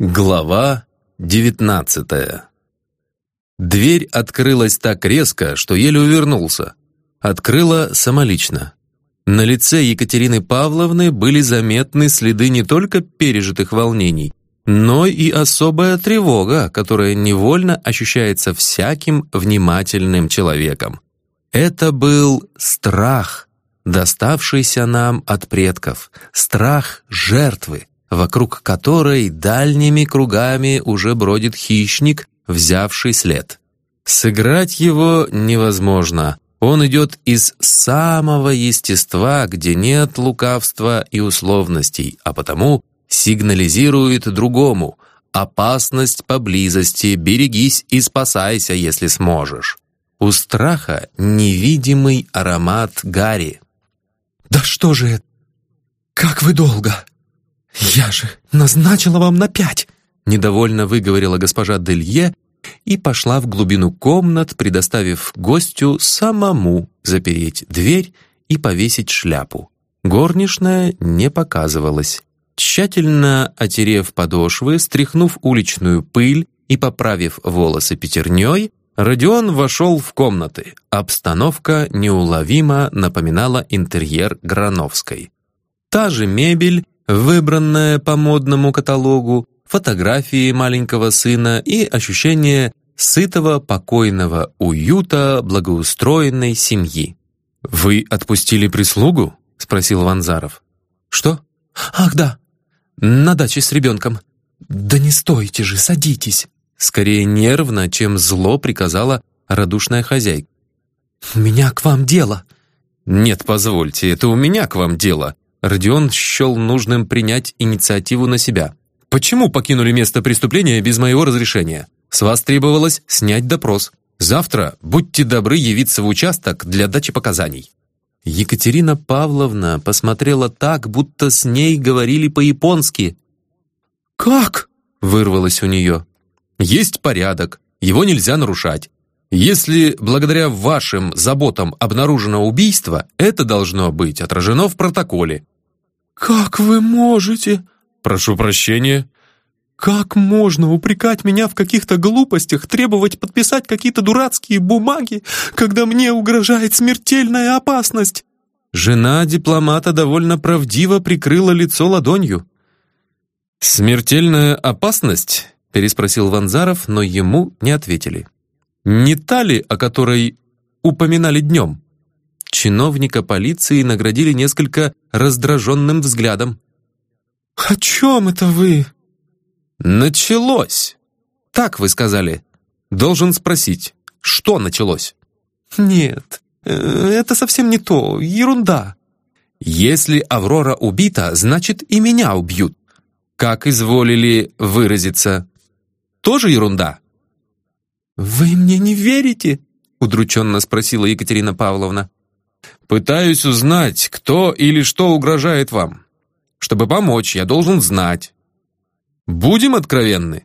Глава девятнадцатая Дверь открылась так резко, что еле увернулся. Открыла самолично. На лице Екатерины Павловны были заметны следы не только пережитых волнений, но и особая тревога, которая невольно ощущается всяким внимательным человеком. Это был страх, доставшийся нам от предков, страх жертвы, вокруг которой дальними кругами уже бродит хищник, взявший след. Сыграть его невозможно. Он идет из самого естества, где нет лукавства и условностей, а потому сигнализирует другому «Опасность поблизости, берегись и спасайся, если сможешь». У страха невидимый аромат гари. «Да что же это? Как вы долго!» «Я же назначила вам на пять!» Недовольно выговорила госпожа Делье и пошла в глубину комнат, предоставив гостю самому запереть дверь и повесить шляпу. Горничная не показывалась. Тщательно отерев подошвы, стряхнув уличную пыль и поправив волосы пятерней, Родион вошел в комнаты. Обстановка неуловимо напоминала интерьер Грановской. Та же мебель, выбранная по модному каталогу, фотографии маленького сына и ощущение сытого, покойного уюта благоустроенной семьи. «Вы отпустили прислугу?» — спросил Ванзаров. «Что? Ах, да, на даче с ребенком. Да не стойте же, садитесь!» Скорее нервно, чем зло приказала радушная хозяйка. «У меня к вам дело!» «Нет, позвольте, это у меня к вам дело!» Родион счел нужным принять инициативу на себя. «Почему покинули место преступления без моего разрешения? С вас требовалось снять допрос. Завтра будьте добры явиться в участок для дачи показаний». Екатерина Павловна посмотрела так, будто с ней говорили по-японски. «Как?» — вырвалось у нее. Есть порядок, его нельзя нарушать. Если благодаря вашим заботам обнаружено убийство, это должно быть отражено в протоколе». «Как вы можете?» «Прошу прощения». «Как можно упрекать меня в каких-то глупостях, требовать подписать какие-то дурацкие бумаги, когда мне угрожает смертельная опасность?» Жена дипломата довольно правдиво прикрыла лицо ладонью. «Смертельная опасность переспросил Ванзаров, но ему не ответили. «Не та ли, о которой упоминали днем?» Чиновника полиции наградили несколько раздраженным взглядом. «О чем это вы?» «Началось!» «Так вы сказали. Должен спросить, что началось?» «Нет, э, это совсем не то, ерунда». «Если Аврора убита, значит и меня убьют. Как изволили выразиться?» тоже ерунда». «Вы мне не верите?» — удрученно спросила Екатерина Павловна. «Пытаюсь узнать, кто или что угрожает вам. Чтобы помочь, я должен знать. Будем откровенны?»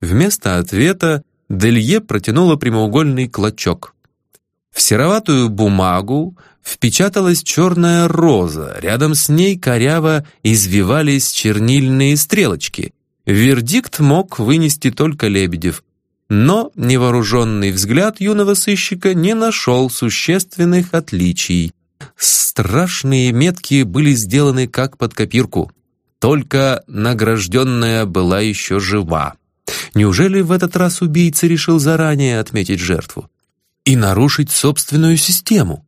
Вместо ответа Делье протянула прямоугольный клочок. В сероватую бумагу впечаталась черная роза, рядом с ней коряво извивались чернильные стрелочки, Вердикт мог вынести только Лебедев, но невооруженный взгляд юного сыщика не нашел существенных отличий. Страшные метки были сделаны как под копирку. Только награжденная была еще жива. Неужели в этот раз убийца решил заранее отметить жертву и нарушить собственную систему?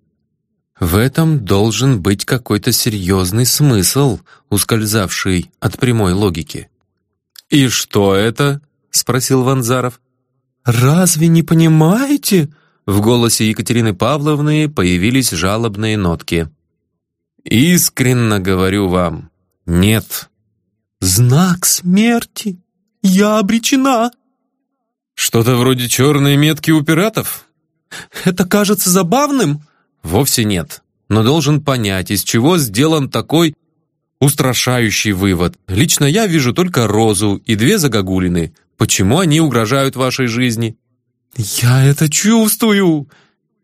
В этом должен быть какой-то серьезный смысл, ускользавший от прямой логики. «И что это?» — спросил Ванзаров. «Разве не понимаете?» В голосе Екатерины Павловны появились жалобные нотки. «Искренно говорю вам, нет». «Знак смерти! Я обречена!» «Что-то вроде черной метки у пиратов?» «Это кажется забавным?» «Вовсе нет, но должен понять, из чего сделан такой Устрашающий вывод. Лично я вижу только розу и две загогулины. Почему они угрожают вашей жизни? Я это чувствую.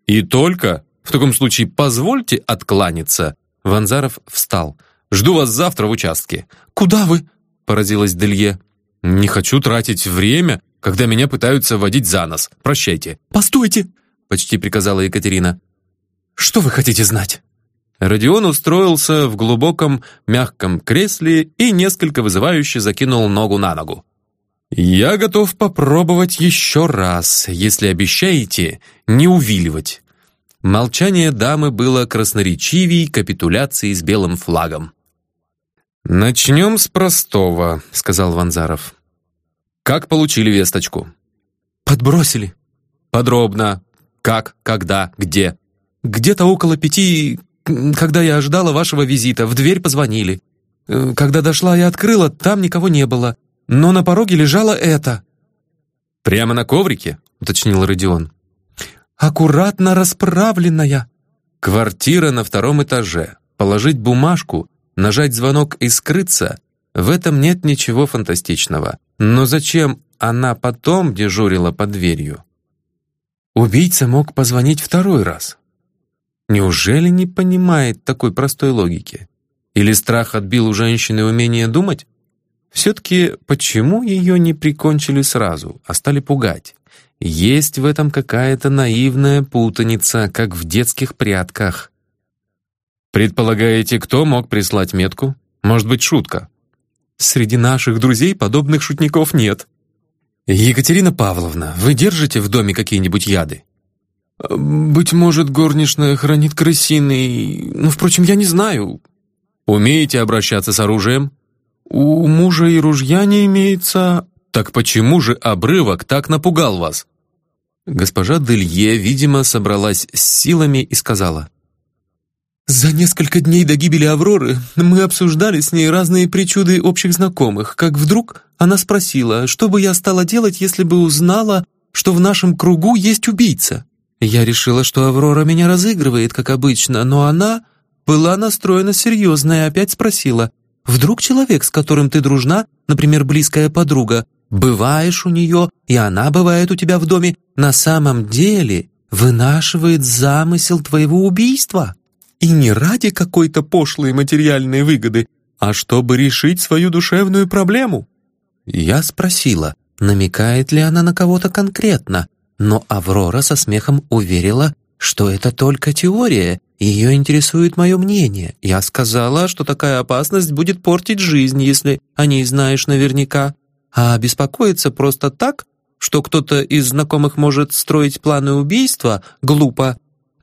И только? В таком случае позвольте откланяться. Ванзаров встал. Жду вас завтра в участке. Куда вы? Поразилась Делье. «Не хочу тратить время, когда меня пытаются водить за нос. Прощайте». «Постойте!» — почти приказала Екатерина. «Что вы хотите знать?» Родион устроился в глубоком мягком кресле и несколько вызывающе закинул ногу на ногу. «Я готов попробовать еще раз, если обещаете не увиливать». Молчание дамы было красноречивей капитуляции с белым флагом. «Начнем с простого», — сказал Ванзаров. «Как получили весточку?» «Подбросили». «Подробно. Как, когда, где?» «Где-то около пяти когда я ожидала вашего визита, в дверь позвонили. Э, когда дошла и открыла, там никого не было. Но на пороге лежало это». «Прямо на коврике?» — уточнил Родион. «Аккуратно расправленная». «Квартира на втором этаже. Положить бумажку, нажать звонок и скрыться — в этом нет ничего фантастичного. Но зачем она потом дежурила под дверью?» Убийца мог позвонить второй раз. Неужели не понимает такой простой логики? Или страх отбил у женщины умение думать? Все-таки почему ее не прикончили сразу, а стали пугать? Есть в этом какая-то наивная путаница, как в детских прятках. Предполагаете, кто мог прислать метку? Может быть, шутка? Среди наших друзей подобных шутников нет. Екатерина Павловна, вы держите в доме какие-нибудь яды? «Быть может, горничная хранит крысиный... Ну, впрочем, я не знаю». «Умеете обращаться с оружием?» «У мужа и ружья не имеется...» «Так почему же обрывок так напугал вас?» Госпожа Делье, видимо, собралась с силами и сказала. «За несколько дней до гибели Авроры мы обсуждали с ней разные причуды общих знакомых, как вдруг она спросила, что бы я стала делать, если бы узнала, что в нашем кругу есть убийца. Я решила, что Аврора меня разыгрывает, как обычно, но она была настроена серьезно и опять спросила, «Вдруг человек, с которым ты дружна, например, близкая подруга, бываешь у нее, и она бывает у тебя в доме, на самом деле вынашивает замысел твоего убийства? И не ради какой-то пошлой материальной выгоды, а чтобы решить свою душевную проблему?» Я спросила, намекает ли она на кого-то конкретно, но Аврора со смехом уверила, что это только теория, ее интересует мое мнение. Я сказала, что такая опасность будет портить жизнь, если о ней знаешь наверняка. А беспокоиться просто так, что кто-то из знакомых может строить планы убийства, глупо.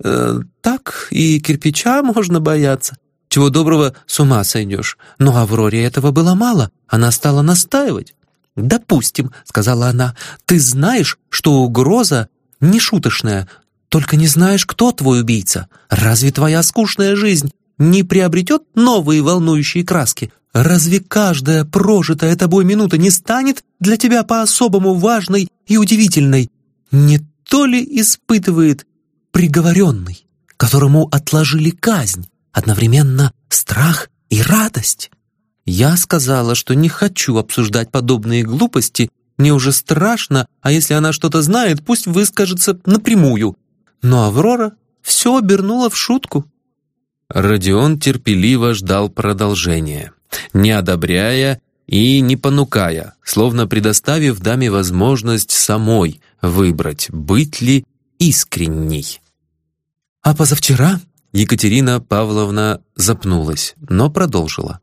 Э, так и кирпича можно бояться. Чего доброго, с ума сойдешь. Но Авроре этого было мало, она стала настаивать. «Допустим», — сказала она, — «ты знаешь, что угроза не шуточная, только не знаешь, кто твой убийца. Разве твоя скучная жизнь не приобретет новые волнующие краски? Разве каждая прожитая тобой минута не станет для тебя по-особому важной и удивительной? Не то ли испытывает приговоренный, которому отложили казнь, одновременно страх и радость?» Я сказала, что не хочу обсуждать подобные глупости, мне уже страшно, а если она что-то знает, пусть выскажется напрямую. Но Аврора все обернула в шутку. Родион терпеливо ждал продолжения, не одобряя и не понукая, словно предоставив даме возможность самой выбрать, быть ли искренней. А позавчера Екатерина Павловна запнулась, но продолжила.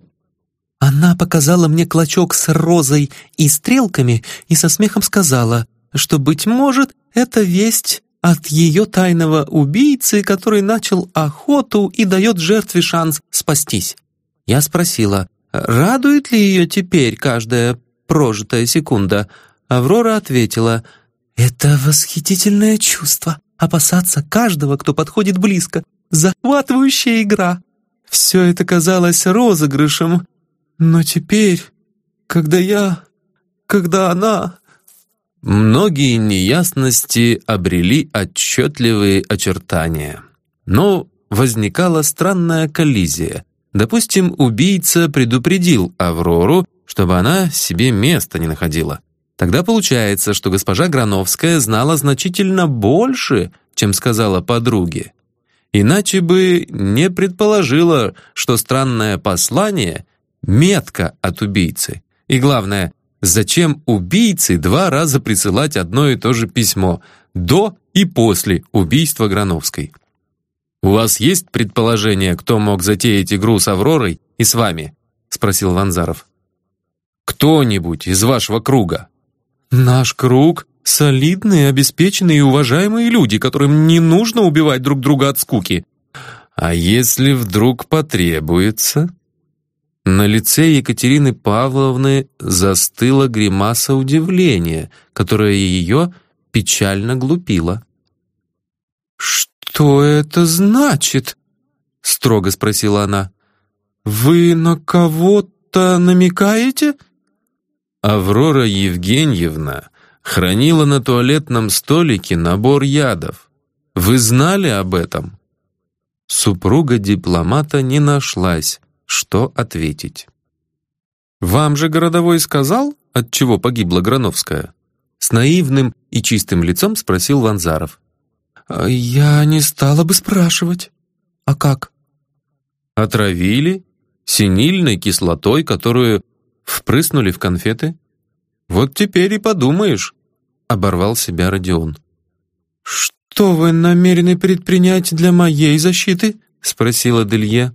Она показала мне клочок с розой и стрелками и со смехом сказала, что, быть может, это весть от ее тайного убийцы, который начал охоту и дает жертве шанс спастись. Я спросила, радует ли ее теперь каждая прожитая секунда. Аврора ответила, «Это восхитительное чувство, опасаться каждого, кто подходит близко. Захватывающая игра». Все это казалось розыгрышем, но теперь, когда я... когда она... Многие неясности обрели отчетливые очертания. Но возникала странная коллизия. Допустим, убийца предупредил Аврору, чтобы она себе места не находила. Тогда получается, что госпожа Грановская знала значительно больше, чем сказала подруге. Иначе бы не предположила, что странное послание метка от убийцы. И главное, зачем убийце два раза присылать одно и то же письмо до и после убийства Грановской. «У вас есть предположение, кто мог затеять игру с Авророй и с вами?» — спросил Ванзаров. «Кто-нибудь из вашего круга?» «Наш круг — солидные, обеспеченные и уважаемые люди, которым не нужно убивать друг друга от скуки». «А если вдруг потребуется?» На лице Екатерины Павловны застыла гримаса удивления, которая ее печально глупила. «Что это значит?» — строго спросила она. «Вы на кого-то намекаете?» Аврора Евгеньевна хранила на туалетном столике набор ядов. Вы знали об этом? Супруга дипломата не нашлась, что ответить. «Вам же городовой сказал, от чего погибла Грановская?» С наивным и чистым лицом спросил Ванзаров. «А «Я не стала бы спрашивать. А как?» «Отравили синильной кислотой, которую впрыснули в конфеты. Вот теперь и подумаешь», — оборвал себя Родион. «Что вы намерены предпринять для моей защиты?» — спросила Делье.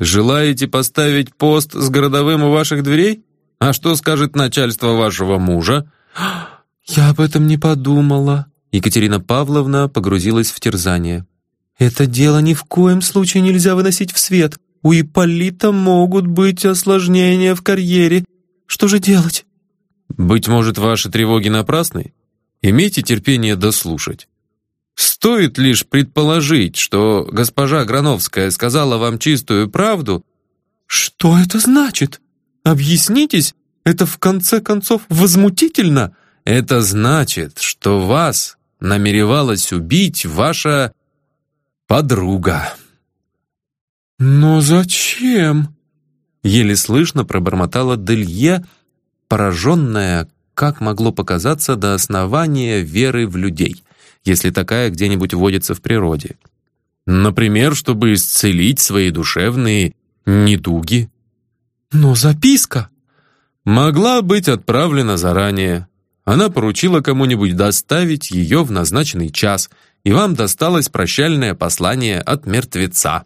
Желаете поставить пост с городовым у ваших дверей? А что скажет начальство вашего мужа? Я об этом не подумала. Екатерина Павловна погрузилась в терзание. Это дело ни в коем случае нельзя выносить в свет. У Ипполита могут быть осложнения в карьере. Что же делать? Быть может, ваши тревоги напрасны? Имейте терпение дослушать. Стоит лишь предположить, что госпожа Грановская сказала вам чистую правду. Что это значит? Объяснитесь, это в конце концов возмутительно. Это значит, что вас намеревалась убить ваша подруга. Но зачем? Еле слышно пробормотала Делье, пораженная, как могло показаться, до основания веры в людей если такая где-нибудь водится в природе. Например, чтобы исцелить свои душевные недуги. Но записка могла быть отправлена заранее. Она поручила кому-нибудь доставить ее в назначенный час, и вам досталось прощальное послание от мертвеца.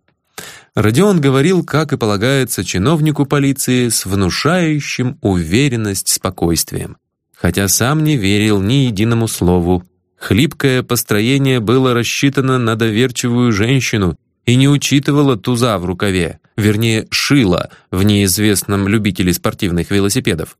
Родион говорил, как и полагается чиновнику полиции, с внушающим уверенность спокойствием, хотя сам не верил ни единому слову Хлипкое построение было рассчитано на доверчивую женщину и не учитывало туза в рукаве, вернее, шила в неизвестном любителе спортивных велосипедов.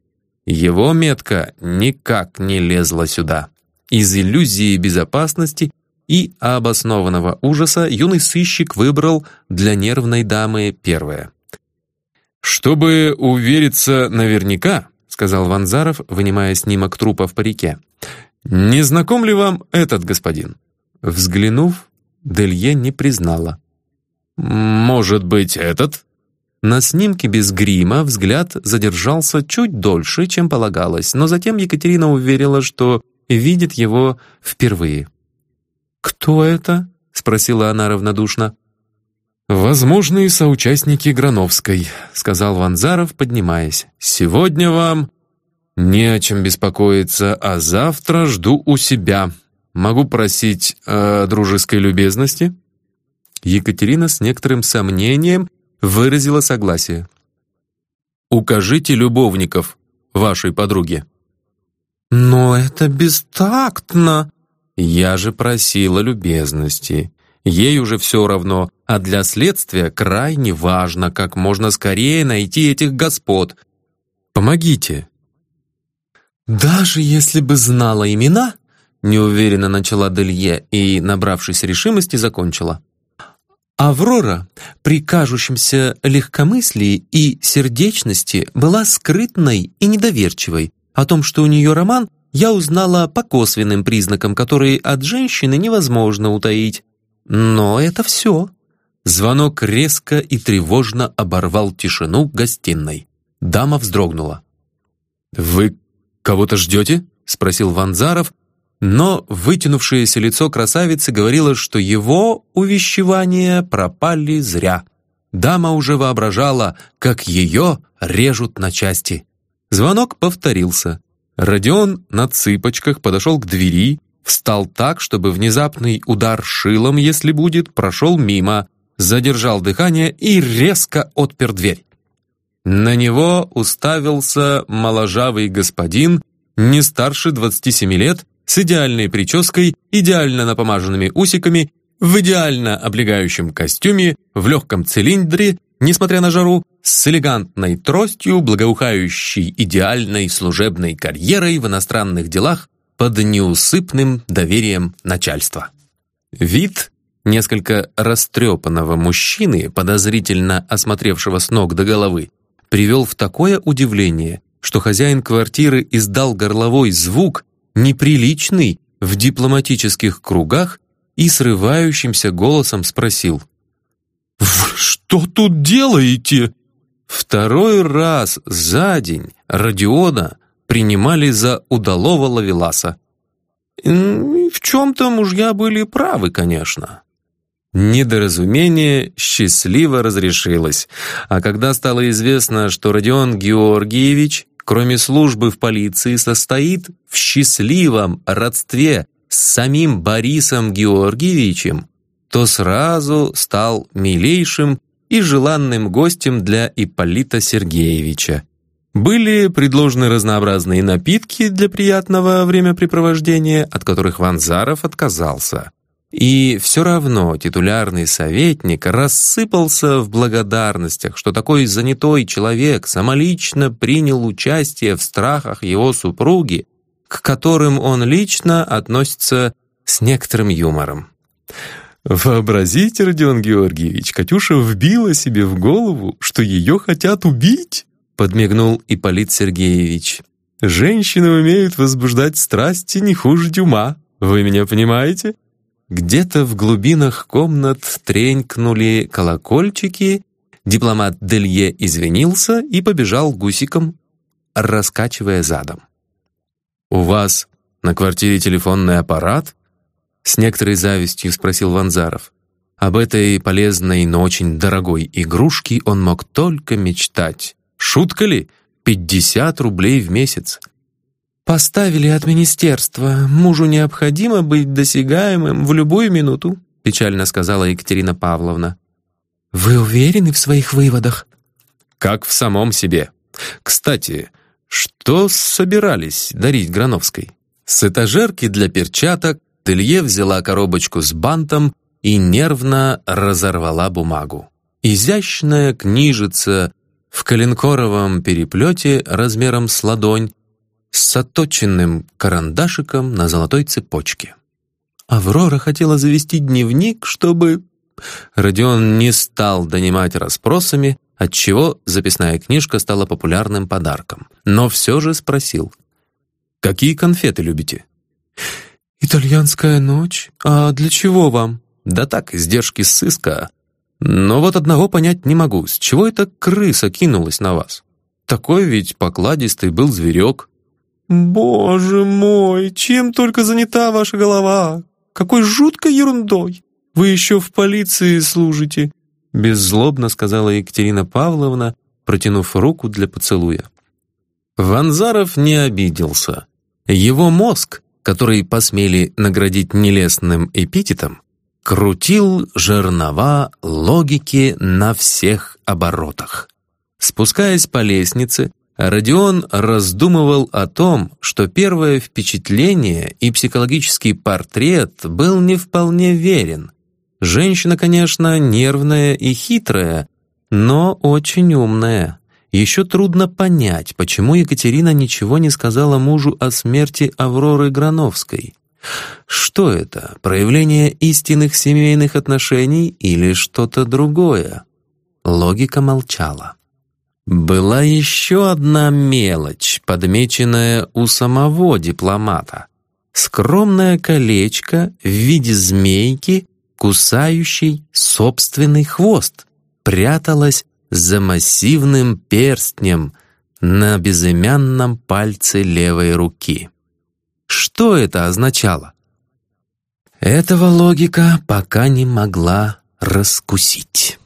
Его метка никак не лезла сюда. Из иллюзии безопасности и обоснованного ужаса юный сыщик выбрал для нервной дамы первое. «Чтобы увериться наверняка», — сказал Ванзаров, вынимая снимок трупа в парике, «Не знаком ли вам этот господин?» Взглянув, Делье не признала. «Может быть, этот?» На снимке без грима взгляд задержался чуть дольше, чем полагалось, но затем Екатерина уверила, что видит его впервые. «Кто это?» — спросила она равнодушно. «Возможные соучастники Грановской», — сказал Ванзаров, поднимаясь. «Сегодня вам «Не о чем беспокоиться, а завтра жду у себя. Могу просить о дружеской любезности?» Екатерина с некоторым сомнением выразила согласие. «Укажите любовников вашей подруге». «Но это бестактно!» «Я же просила любезности. Ей уже все равно, а для следствия крайне важно как можно скорее найти этих господ. Помогите, «Даже если бы знала имена...» неуверенно начала Делье и, набравшись решимости, закончила. Аврора при кажущемся легкомыслии и сердечности была скрытной и недоверчивой. О том, что у нее роман, я узнала по косвенным признакам, которые от женщины невозможно утаить. Но это все. Звонок резко и тревожно оборвал тишину гостиной. Дама вздрогнула. «Вы «Кого-то ждете?» — спросил Ванзаров, но вытянувшееся лицо красавицы говорило, что его увещевания пропали зря. Дама уже воображала, как ее режут на части. Звонок повторился. Родион на цыпочках подошел к двери, встал так, чтобы внезапный удар шилом, если будет, прошел мимо, задержал дыхание и резко отпер дверь. На него уставился моложавый господин, не старше 27 лет, с идеальной прической, идеально напомаженными усиками, в идеально облегающем костюме, в легком цилиндре, несмотря на жару, с элегантной тростью, благоухающей идеальной служебной карьерой в иностранных делах под неусыпным доверием начальства. Вид несколько растрепанного мужчины, подозрительно осмотревшего с ног до головы, привел в такое удивление, что хозяин квартиры издал горловой звук, неприличный в дипломатических кругах, и срывающимся голосом спросил «Вы что тут делаете?» Второй раз за день Родиона принимали за удалого ловеласа. В чем-то мужья были правы, конечно. Недоразумение счастливо разрешилось, а когда стало известно, что Родион Георгиевич, кроме службы в полиции, состоит в счастливом родстве с самим Борисом Георгиевичем, то сразу стал милейшим и желанным гостем для Ипполита Сергеевича. Были предложены разнообразные напитки для приятного времяпрепровождения, от которых Ванзаров отказался. И все равно титулярный советник рассыпался в благодарностях, что такой занятой человек самолично принял участие в страхах его супруги, к которым он лично относится с некоторым юмором. Вообразите, Родион Георгиевич, Катюша вбила себе в голову, что ее хотят убить, подмигнул Ипполит Сергеевич. Женщины умеют возбуждать страсти не хуже дюма. Вы меня понимаете? Где-то в глубинах комнат тренькнули колокольчики, дипломат Делье извинился и побежал гусиком, раскачивая задом. «У вас на квартире телефонный аппарат?» С некоторой завистью спросил Ванзаров. Об этой полезной, но очень дорогой игрушке он мог только мечтать. Шутка ли? Пятьдесят рублей в месяц. «Поставили от министерства. Мужу необходимо быть досягаемым в любую минуту», печально сказала Екатерина Павловна. «Вы уверены в своих выводах?» «Как в самом себе. Кстати, что собирались дарить Грановской? С этажерки для перчаток Телье взяла коробочку с бантом и нервно разорвала бумагу. Изящная книжица в коленкоровом переплете размером с ладонь с оточенным карандашиком на золотой цепочке. Аврора хотела завести дневник, чтобы... Родион не стал донимать расспросами, отчего записная книжка стала популярным подарком. Но все же спросил. «Какие конфеты любите?» «Итальянская ночь? А для чего вам?» «Да так, издержки сыска. Но вот одного понять не могу. С чего эта крыса кинулась на вас? Такой ведь покладистый был зверек». «Боже мой, чем только занята ваша голова! Какой жуткой ерундой! Вы еще в полиции служите!» Беззлобно сказала Екатерина Павловна, протянув руку для поцелуя. Ванзаров не обиделся. Его мозг, который посмели наградить нелестным эпитетом, крутил жернова логики на всех оборотах. Спускаясь по лестнице, Родион раздумывал о том, что первое впечатление и психологический портрет был не вполне верен. Женщина, конечно, нервная и хитрая, но очень умная. Еще трудно понять, почему Екатерина ничего не сказала мужу о смерти Авроры Грановской. Что это, проявление истинных семейных отношений или что-то другое? Логика молчала. Была еще одна мелочь, подмеченная у самого дипломата. Скромное колечко в виде змейки, кусающей собственный хвост, пряталось за массивным перстнем на безымянном пальце левой руки. Что это означало? Этого логика пока не могла раскусить.